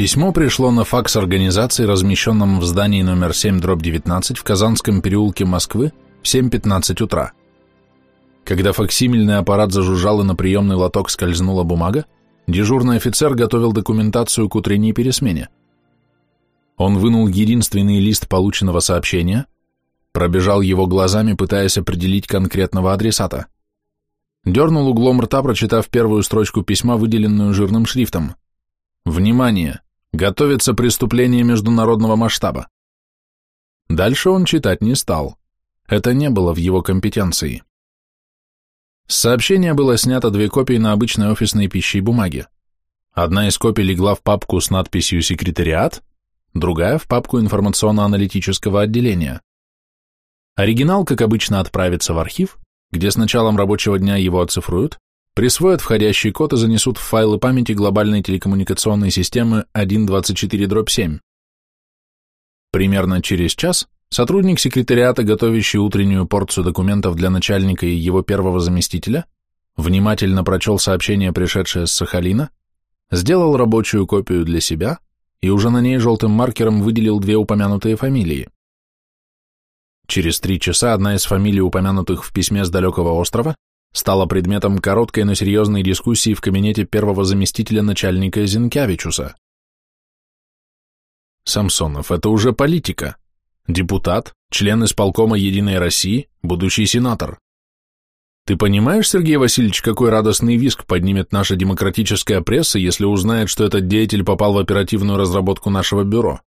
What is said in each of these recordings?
Письмо пришло на факс организации, размещенном в здании номер 7, дробь 19 в Казанском переулке Москвы в 7.15 утра. Когда факсимильный аппарат зажужжал и на приемный лоток скользнула бумага, дежурный офицер готовил документацию к утренней пересмене. Он вынул единственный лист полученного сообщения, пробежал его глазами, пытаясь определить конкретного адресата. Дернул углом рта, прочитав первую строчку письма, выделенную жирным шрифтом. «Внимание! Готовится преступление международного масштаба. Дальше он читать не стал. Это не было в его компетенции. С сообщения было снято две копии на обычной офисной пище бумаге. Одна из копий легла в папку с надписью «Секретариат», другая в папку информационно-аналитического отделения. Оригинал, как обычно, отправится в архив, где с началом рабочего дня его оцифруют, присвоят входящий код и занесут в файлы памяти глобальной телекоммуникационной системы 1.24.7. Примерно через час сотрудник секретариата, готовящий утреннюю порцию документов для начальника и его первого заместителя, внимательно прочел сообщение, пришедшее с Сахалина, сделал рабочую копию для себя и уже на ней желтым маркером выделил две упомянутые фамилии. Через три часа одна из фамилий, упомянутых в письме с далекого острова, стала предметом короткой, но серьезной дискуссии в кабинете первого заместителя начальника Зинкявичуса. Самсонов, это уже политика. Депутат, член исполкома Единой России, будущий сенатор. Ты понимаешь, Сергей Васильевич, какой радостный виск поднимет наша демократическая пресса, если узнает, что этот деятель попал в оперативную разработку нашего бюро?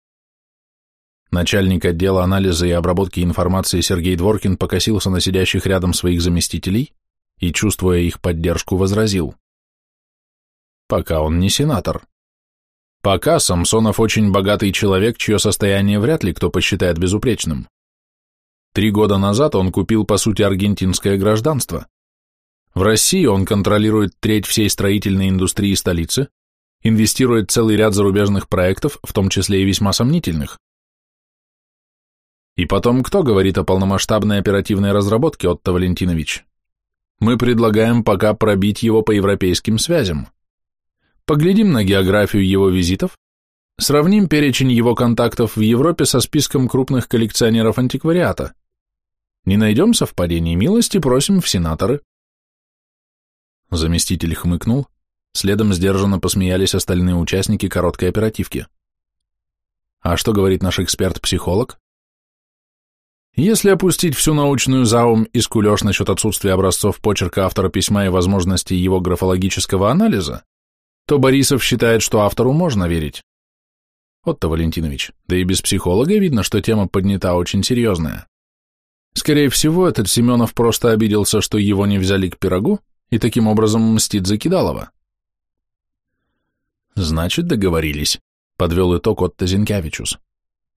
Начальник отдела анализа и обработки информации Сергей Дворкин покосился на сидящих рядом своих заместителей и, чувствуя их поддержку, возразил. Пока он не сенатор. Пока Самсонов очень богатый человек, чье состояние вряд ли кто посчитает безупречным. Три года назад он купил, по сути, аргентинское гражданство. В России он контролирует треть всей строительной индустрии столицы, инвестирует целый ряд зарубежных проектов, в том числе и весьма сомнительных. И потом, кто говорит о полномасштабной оперативной разработке, Отто Валентинович? Мы предлагаем пока пробить его по европейским связям. Поглядим на географию его визитов, сравним перечень его контактов в Европе со списком крупных коллекционеров антиквариата. Не найдем совпадений, милости просим в сенаторы. Заместитель хмыкнул, следом сдержанно посмеялись остальные участники короткой оперативки. А что говорит наш эксперт-психолог? Если опустить всю научную заум и скулеж насчет отсутствия образцов почерка автора письма и возможностей его графологического анализа, то Борисов считает, что автору можно верить. Отто Валентинович, да и без психолога видно, что тема поднята очень серьезная. Скорее всего, этот Семенов просто обиделся, что его не взяли к пирогу, и таким образом мстит за Кидалова. Значит, договорились, подвел итог Отто Зинкевичус.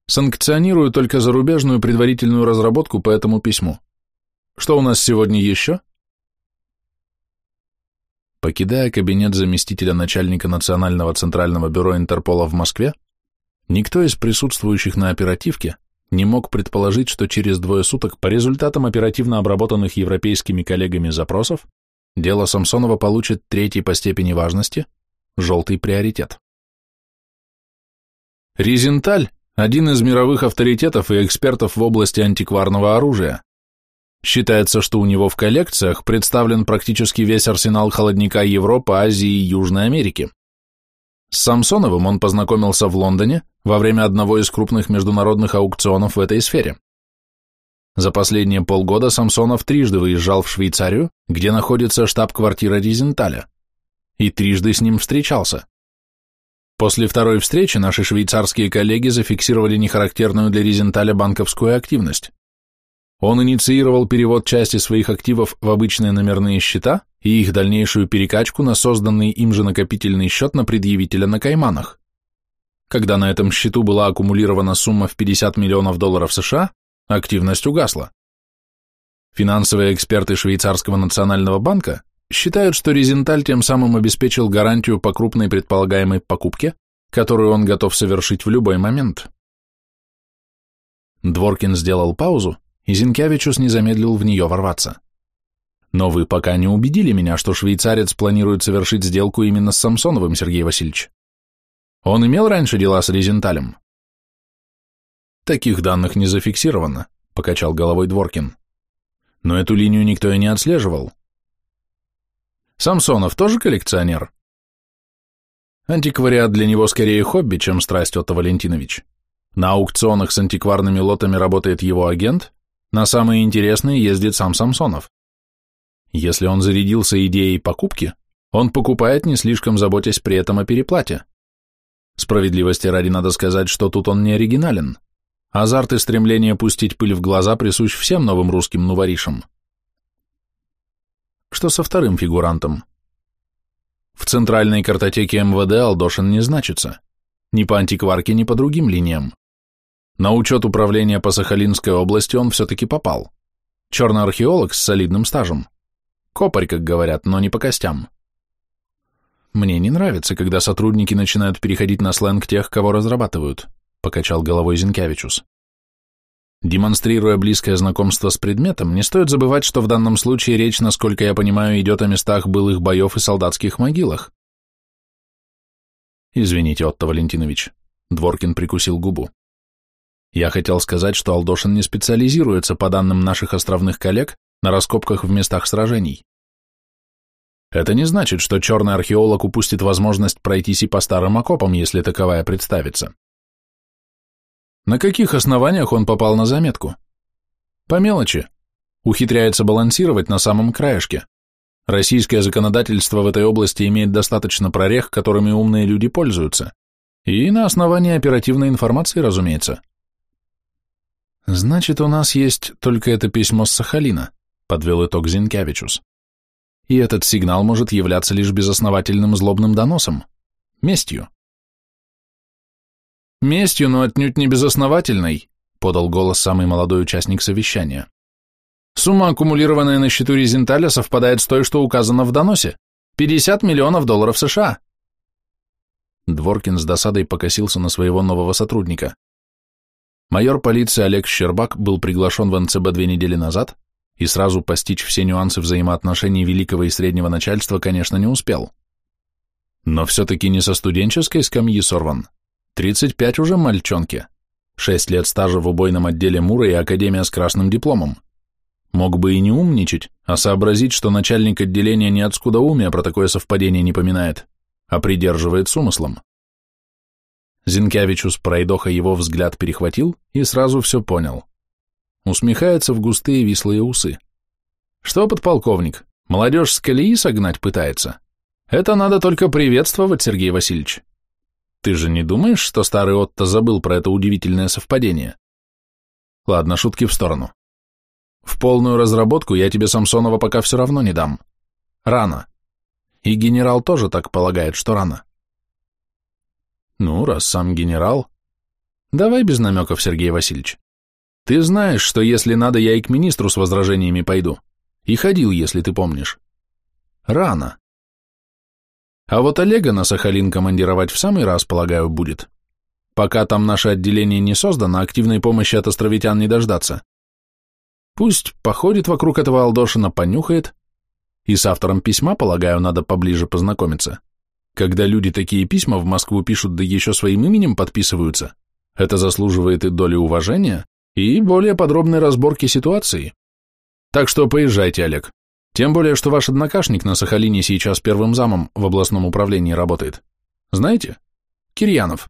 Санкционирую только зарубежную предварительную разработку по этому письму. Что у нас сегодня еще? Покидая кабинет заместителя начальника Национального центрального бюро Интерпола в Москве, никто из присутствующих на оперативке не мог предположить, что через двое суток по результатам оперативно обработанных европейскими коллегами запросов дело Самсонова получит третий по степени важности – желтый приоритет. Ризенталь один из мировых авторитетов и экспертов в области антикварного оружия. Считается, что у него в коллекциях представлен практически весь арсенал холодника Европы, Азии и Южной Америки. С Самсоновым он познакомился в Лондоне во время одного из крупных международных аукционов в этой сфере. За последние полгода Самсонов трижды выезжал в Швейцарию, где находится штаб-квартира Ризенталя, и трижды с ним встречался. После второй встречи наши швейцарские коллеги зафиксировали нехарактерную для Ризенталя банковскую активность. Он инициировал перевод части своих активов в обычные номерные счета и их дальнейшую перекачку на созданный им же накопительный счет на предъявителя на Кайманах. Когда на этом счету была аккумулирована сумма в 50 миллионов долларов США, активность угасла. Финансовые эксперты Швейцарского национального банка считают, что Резенталь тем самым обеспечил гарантию по крупной предполагаемой покупке, которую он готов совершить в любой момент. Дворкин сделал паузу, и Зинкевичус не замедлил в нее ворваться. Но вы пока не убедили меня, что швейцарец планирует совершить сделку именно с Самсоновым, Сергей Васильевич. Он имел раньше дела с Резенталем? Таких данных не зафиксировано, покачал головой Дворкин. Но эту линию никто и не отслеживал. Самсонов тоже коллекционер? Антиквариат для него скорее хобби, чем страсть, Отто Валентинович. На аукционах с антикварными лотами работает его агент, на самые интересные ездит сам Самсонов. Если он зарядился идеей покупки, он покупает, не слишком заботясь при этом о переплате. Справедливости ради надо сказать, что тут он не оригинален. Азарт и стремление пустить пыль в глаза присущ всем новым русским нуворишам. Что со вторым фигурантом? В центральной картотеке МВД Алдошин не значится. Ни по антикварке, ни по другим линиям. На учет управления по Сахалинской области он все-таки попал. Черный археолог с солидным стажем. Копарь, как говорят, но не по костям. Мне не нравится, когда сотрудники начинают переходить на сленг тех, кого разрабатывают, покачал головой Зинкевичус. Демонстрируя близкое знакомство с предметом, не стоит забывать, что в данном случае речь, насколько я понимаю, идет о местах былых боев и солдатских могилах. Извините, Отто Валентинович. Дворкин прикусил губу. Я хотел сказать, что Алдошин не специализируется, по данным наших островных коллег, на раскопках в местах сражений. Это не значит, что черный археолог упустит возможность пройтись и по старым окопам, если таковая представится. На каких основаниях он попал на заметку? По мелочи. Ухитряется балансировать на самом краешке. Российское законодательство в этой области имеет достаточно прорех, которыми умные люди пользуются. И на основании оперативной информации, разумеется. Значит, у нас есть только это письмо с Сахалина, подвел итог Зинкевичус. И этот сигнал может являться лишь безосновательным злобным доносом, местью. «Местью, но отнюдь не безосновательной», — подал голос самый молодой участник совещания. «Сумма, аккумулированная на счету Резенталя, совпадает с той, что указано в доносе. 50 миллионов долларов США». Дворкин с досадой покосился на своего нового сотрудника. Майор полиции Олег Щербак был приглашен в НЦБ две недели назад и сразу постичь все нюансы взаимоотношений великого и среднего начальства, конечно, не успел. Но все-таки не со студенческой скамьи сорван, 35 уже мальчонки. Шесть лет стажа в убойном отделе Мура и академия с красным дипломом. Мог бы и не умничать, а сообразить, что начальник отделения не от про такое совпадение не поминает, а придерживает с умыслом. Зинкевичус пройдоха его взгляд перехватил и сразу все понял. Усмехается в густые вислые усы. Что, подполковник, молодежь с колеи согнать пытается? Это надо только приветствовать, Сергей Васильевич. Ты же не думаешь, что старый Отто забыл про это удивительное совпадение? Ладно, шутки в сторону. В полную разработку я тебе Самсонова пока все равно не дам. Рано. И генерал тоже так полагает, что рано. Ну, раз сам генерал... Давай без намеков, Сергей Васильевич. Ты знаешь, что если надо, я и к министру с возражениями пойду. И ходил, если ты помнишь. Рано. А вот Олега на Сахалин командировать в самый раз, полагаю, будет. Пока там наше отделение не создано, активной помощи от островитян не дождаться. Пусть походит вокруг этого Алдошина, понюхает. И с автором письма, полагаю, надо поближе познакомиться. Когда люди такие письма в Москву пишут, да еще своим именем подписываются, это заслуживает и доли уважения, и более подробной разборки ситуации. Так что поезжайте, Олег. Тем более, что ваш однокашник на Сахалине сейчас первым замом в областном управлении работает. Знаете? Кирьянов.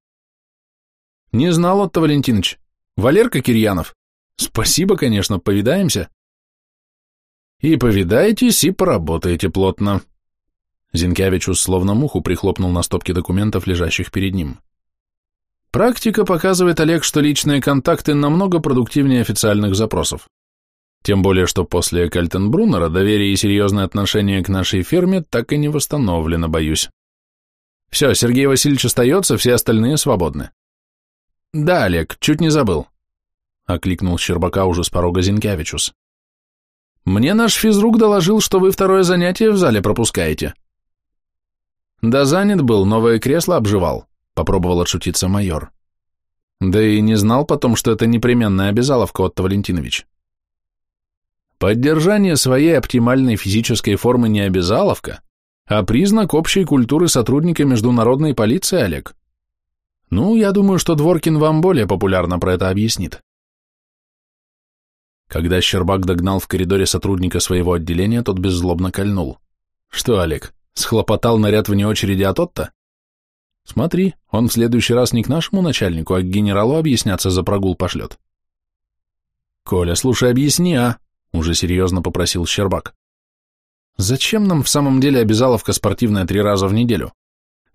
Не знал Отто Валентинович. Валерка Кирьянов. Спасибо, конечно, повидаемся. И повидаетесь, и поработаете плотно. Зинкевичус словно муху прихлопнул на стопке документов, лежащих перед ним. Практика показывает, Олег, что личные контакты намного продуктивнее официальных запросов. Тем более, что после Кальтенбруннера доверие и серьезное отношение к нашей фирме так и не восстановлено, боюсь. Все, Сергей Васильевич остается, все остальные свободны. Да, Олег, чуть не забыл. Окликнул Щербака уже с порога Зинкевичус. Мне наш физрук доложил, что вы второе занятие в зале пропускаете. Да занят был, новое кресло обживал, попробовал отшутиться майор. Да и не знал потом, что это непременная обязаловка, Отто Валентинович. Поддержание своей оптимальной физической формы не обязаловка, а признак общей культуры сотрудника международной полиции, Олег. Ну, я думаю, что Дворкин вам более популярно про это объяснит. Когда Щербак догнал в коридоре сотрудника своего отделения, тот беззлобно кольнул. Что, Олег, схлопотал наряд вне очереди от Отто? Смотри, он в следующий раз не к нашему начальнику, а к генералу объясняться за прогул пошлет. Коля, слушай, объясни, а? Уже серьезно попросил Щербак. Зачем нам в самом деле обязаловка спортивная три раза в неделю?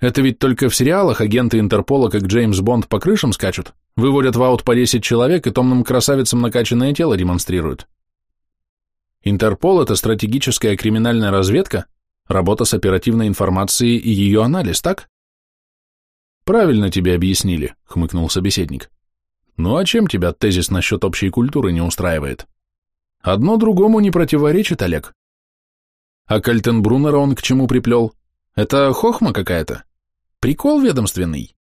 Это ведь только в сериалах агенты Интерпола, как Джеймс Бонд, по крышам скачут, выводят в аут по 10 человек и томным красавицам накачанное тело демонстрируют. Интерпол – это стратегическая криминальная разведка, работа с оперативной информацией и ее анализ, так? Правильно тебе объяснили, хмыкнул собеседник. Ну а чем тебя тезис насчет общей культуры не устраивает? Одно другому не противоречит, Олег. А Кальтенбруннера он к чему приплел? Это хохма какая-то? Прикол ведомственный?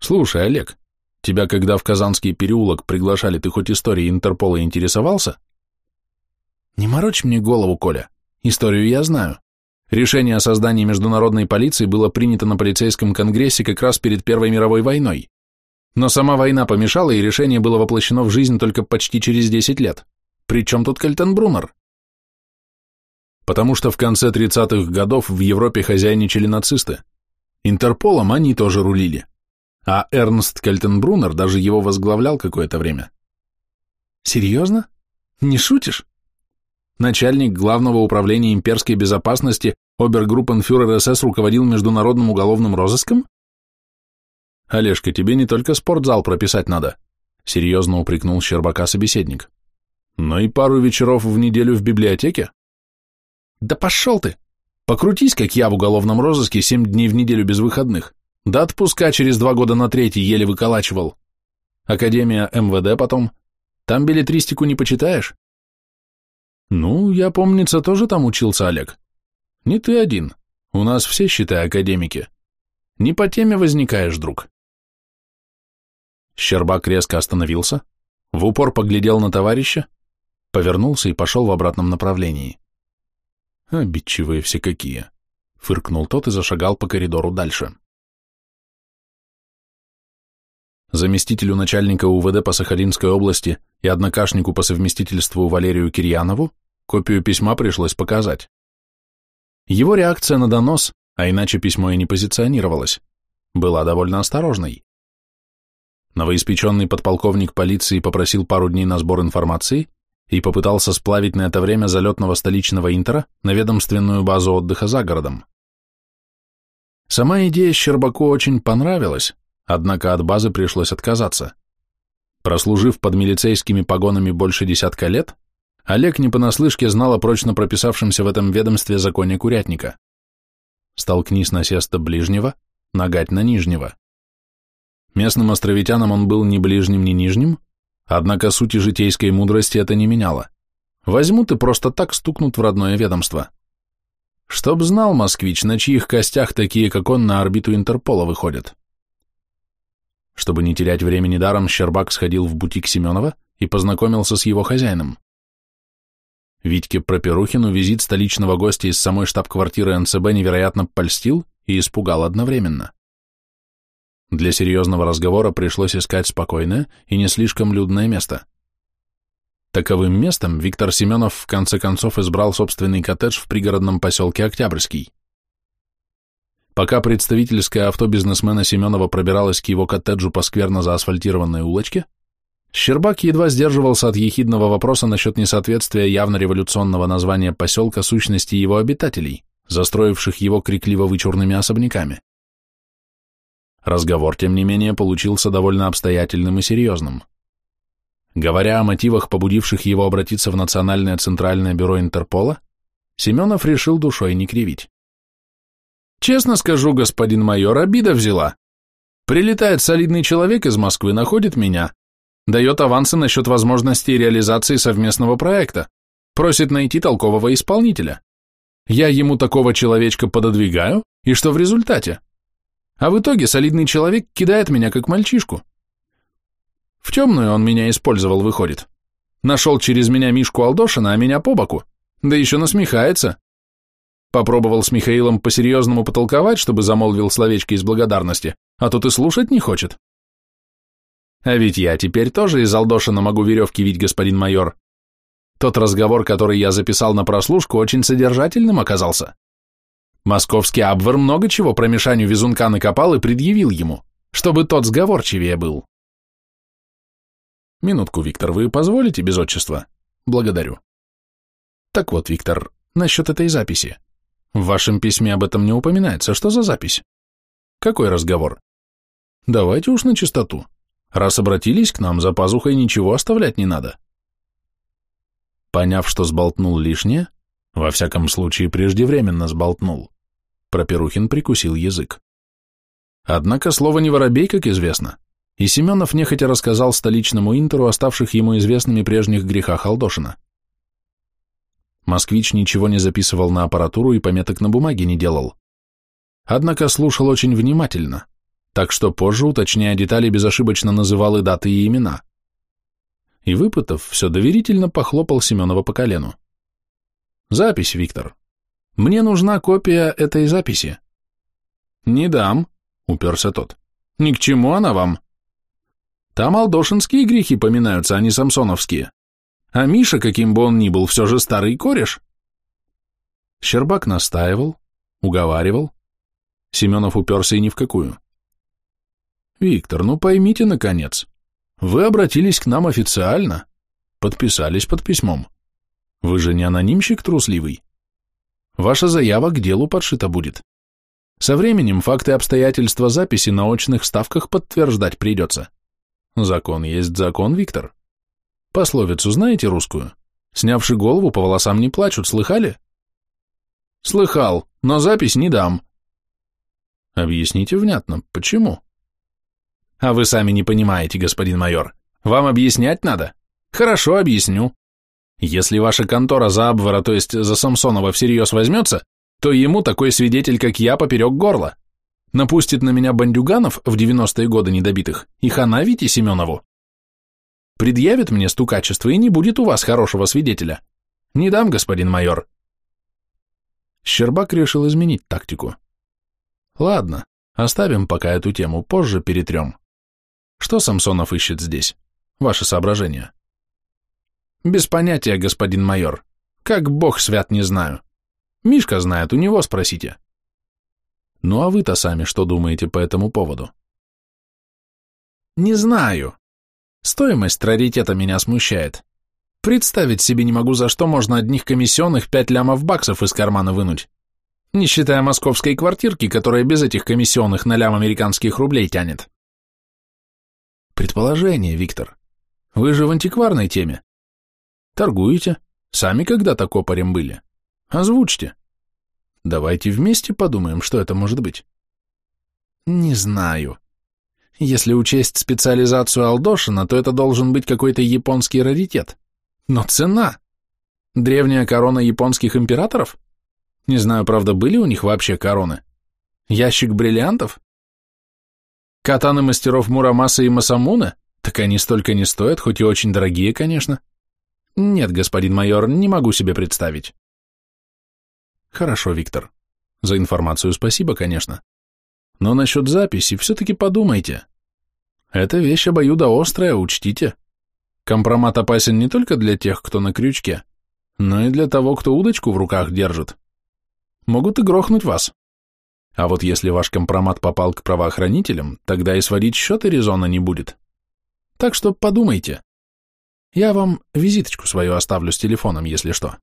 Слушай, Олег, тебя когда в Казанский переулок приглашали, ты хоть историей Интерпола интересовался? Не морочь мне голову, Коля. Историю я знаю. Решение о создании международной полиции было принято на полицейском конгрессе как раз перед Первой мировой войной. Но сама война помешала, и решение было воплощено в жизнь только почти через 10 лет. Причем тут Кальтенбруннер? потому что в конце 30-х годов в Европе хозяйничали нацисты. Интерполом они тоже рулили. А Эрнст Кальтенбруннер даже его возглавлял какое-то время. Серьезно? Не шутишь? Начальник Главного управления имперской безопасности обергруппенфюрер СС руководил международным уголовным розыском? Олежка, тебе не только спортзал прописать надо, серьезно упрекнул Щербака собеседник, но и пару вечеров в неделю в библиотеке. Да пошел ты! Покрутись, как я в уголовном розыске, семь дней в неделю без выходных. Да отпуска через два года на третий еле выколачивал. Академия МВД потом. Там билетристику не почитаешь? Ну, я, помнится, тоже там учился, Олег. Не ты один. У нас все, считай, академики. Не по теме возникаешь, друг. Щербак резко остановился, в упор поглядел на товарища, повернулся и пошел в обратном направлении. Обидчивые все какие. Фыркнул тот и зашагал по коридору дальше. Заместителю начальника УВД по Сахалинской области и однокашнику по совместительству Валерию Кирьянову копию письма пришлось показать. Его реакция на донос, а иначе письмо и не позиционировалось, была довольно осторожной. Новоиспеченный подполковник полиции попросил пару дней на сбор информации, и попытался сплавить на это время залетного столичного Интера на ведомственную базу отдыха за городом. Сама идея Щербаку очень понравилась, однако от базы пришлось отказаться. Прослужив под милицейскими погонами больше десятка лет, Олег не понаслышке знал о прочно прописавшемся в этом ведомстве законе курятника. Столкнись насеста ближнего, нагать на нижнего. Местным островитянам он был ни ближним, ни нижним, Однако сути житейской мудрости это не меняло. Возьмут и просто так стукнут в родное ведомство. Чтоб знал москвич, на чьих костях такие, как он, на орбиту Интерпола выходят. Чтобы не терять времени даром, Щербак сходил в бутик Семенова и познакомился с его хозяином. Витьке Проперухину визит столичного гостя из самой штаб-квартиры НЦБ невероятно польстил и испугал одновременно. Для серьезного разговора пришлось искать спокойное и не слишком людное место. Таковым местом Виктор Семенов в конце концов избрал собственный коттедж в пригородном поселке Октябрьский. Пока представительское авто бизнесмена Семенова пробиралось к его коттеджу по скверно заасфальтированной улочке, Щербак едва сдерживался от ехидного вопроса насчет несоответствия явно революционного названия поселка сущности его обитателей, застроивших его крикливо-вычурными особняками. Разговор, тем не менее, получился довольно обстоятельным и серьезным. Говоря о мотивах, побудивших его обратиться в Национальное Центральное Бюро Интерпола, Семенов решил душой не кривить. «Честно скажу, господин майор, обида взяла. Прилетает солидный человек из Москвы, находит меня, дает авансы насчет возможности реализации совместного проекта, просит найти толкового исполнителя. Я ему такого человечка пододвигаю, и что в результате? А в итоге солидный человек кидает меня как мальчишку. В темную он меня использовал, выходит. Нашел через меня Мишку Алдошина, а меня по боку. Да еще насмехается. Попробовал с Михаилом по-серьезному потолковать, чтобы замолвил словечко из благодарности, а тут и слушать не хочет. А ведь я теперь тоже из Алдошина могу веревки вить, господин майор. Тот разговор, который я записал на прослушку, очень содержательным оказался. Московский Абвер много чего про Мишаню везунка накопал и предъявил ему, чтобы тот сговорчивее был. Минутку, Виктор, вы позволите без отчества? Благодарю. Так вот, Виктор, насчет этой записи. В вашем письме об этом не упоминается. Что за запись? Какой разговор? Давайте уж на чистоту. Раз обратились к нам, за пазухой ничего оставлять не надо. Поняв, что сболтнул лишнее, во всяком случае преждевременно сболтнул, Проперухин прикусил язык. Однако слово не воробей, как известно, и Семенов нехотя рассказал столичному Интеру оставших ему известными прежних грехах Алдошина. Москвич ничего не записывал на аппаратуру и пометок на бумаге не делал. Однако слушал очень внимательно, так что позже, уточняя детали, безошибочно называл и даты, и имена. И, выпытав, все доверительно похлопал Семенова по колену. «Запись, Виктор. Мне нужна копия этой записи». «Не дам», — уперся тот. «Ни к чему она вам». «Там алдошинские грехи поминаются, а не самсоновские. А Миша, каким бы он ни был, все же старый кореш». Щербак настаивал, уговаривал. Семенов уперся и ни в какую. Виктор, ну поймите, наконец, вы обратились к нам официально, подписались под письмом. Вы же не анонимщик трусливый. Ваша заява к делу подшита будет. Со временем факты обстоятельства записи на очных ставках подтверждать придется. Закон есть закон, Виктор. Пословицу знаете русскую? Снявши голову, по волосам не плачут, слыхали? Слыхал, но запись не дам. Объясните внятно, почему? А вы сами не понимаете, господин майор. Вам объяснять надо? Хорошо, объясню. Если ваша контора за Абвара, то есть за Самсонова, всерьез возьмется, то ему такой свидетель, как я, поперек горла. Напустит на меня бандюганов в 90-е годы недобитых и хана Вите Семенову. Предъявит мне стукачество, и не будет у вас хорошего свидетеля. Не дам, господин майор. Щербак решил изменить тактику. Ладно, оставим пока эту тему, позже перетрем. Что Самсонов ищет здесь? Ваши соображения. Без понятия, господин майор. Как бог свят, не знаю. Мишка знает, у него спросите. Ну а вы-то сами что думаете по этому поводу? Не знаю. Стоимость раритета меня смущает. Представить себе не могу, за что можно одних комиссионных пять лямов баксов из кармана вынуть. Не считая московской квартирки, которая без этих комиссионных на лям американских рублей тянет. Предположение, Виктор. Вы же в антикварной теме. Торгуете. Сами когда-то копарем были. Озвучьте. Давайте вместе подумаем, что это может быть. Не знаю. Если учесть специализацию Алдошина, то это должен быть какой-то японский раритет. Но цена! Древняя корона японских императоров? Не знаю, правда, были у них вообще короны? Ящик бриллиантов? Катаны мастеров Мурамаса и Масамуна? Так они столько не стоят, хоть и очень дорогие, конечно. Нет, господин майор, не могу себе представить. Хорошо, Виктор. За информацию спасибо, конечно. Но насчет записи все-таки подумайте. Эта вещь обоюдоострая, учтите. Компромат опасен не только для тех, кто на крючке, но и для того, кто удочку в руках держит. Могут и грохнуть вас. А вот если ваш компромат попал к правоохранителям, тогда и сводить счеты резона не будет. Так что подумайте. Я вам визиточку свою оставлю с телефоном, если что.